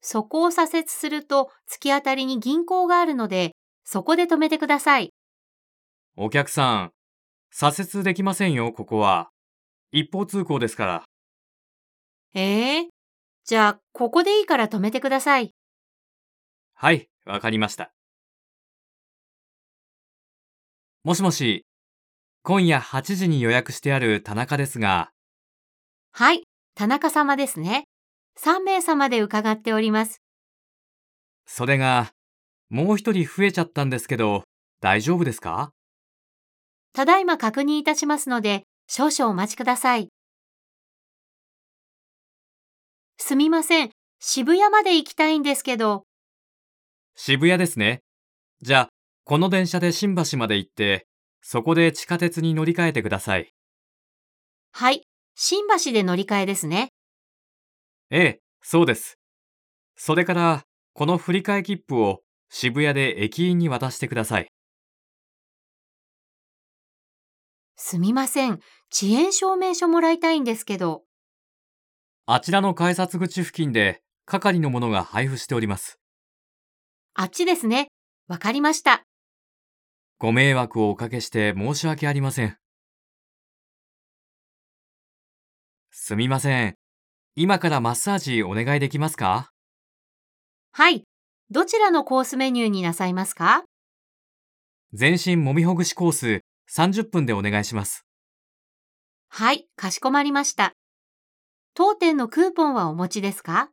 そこを左折すると突き当たりに銀行があるので、そこで止めてください。お客さん、左折できませんよ、ここは。一方通行ですから。ええじゃあ、ここでいいから止めてください。はい、わかりました。もしもし、今夜8時に予約してある田中ですが、はい、田中様ですね。3名様で伺っております。それが、もう一人増えちゃったんですけど、大丈夫ですか？ただいま確認いたしますので、少々お待ちください。すみません。渋谷まで行きたいんですけど、渋谷ですね。じゃあ、この電車で新橋まで行って、そこで地下鉄に乗り換えてください。はい、新橋で乗り換えですね。ええ、そうです。それから、この振り替え切符を渋谷で駅員に渡してください。すみません。遅延証明書もらいたいんですけど、あちらの改札口付近で係の者が配布しております。あっちですね。わかりました。ご迷惑をおかけして申し訳ありません。すみません。今からマッサージお願いできますか？はい。どちらのコースメニューになさいますか？全身もみほぐしコース30分でお願いします。はい、かしこまりました。当店のクーポンはお持ちですか？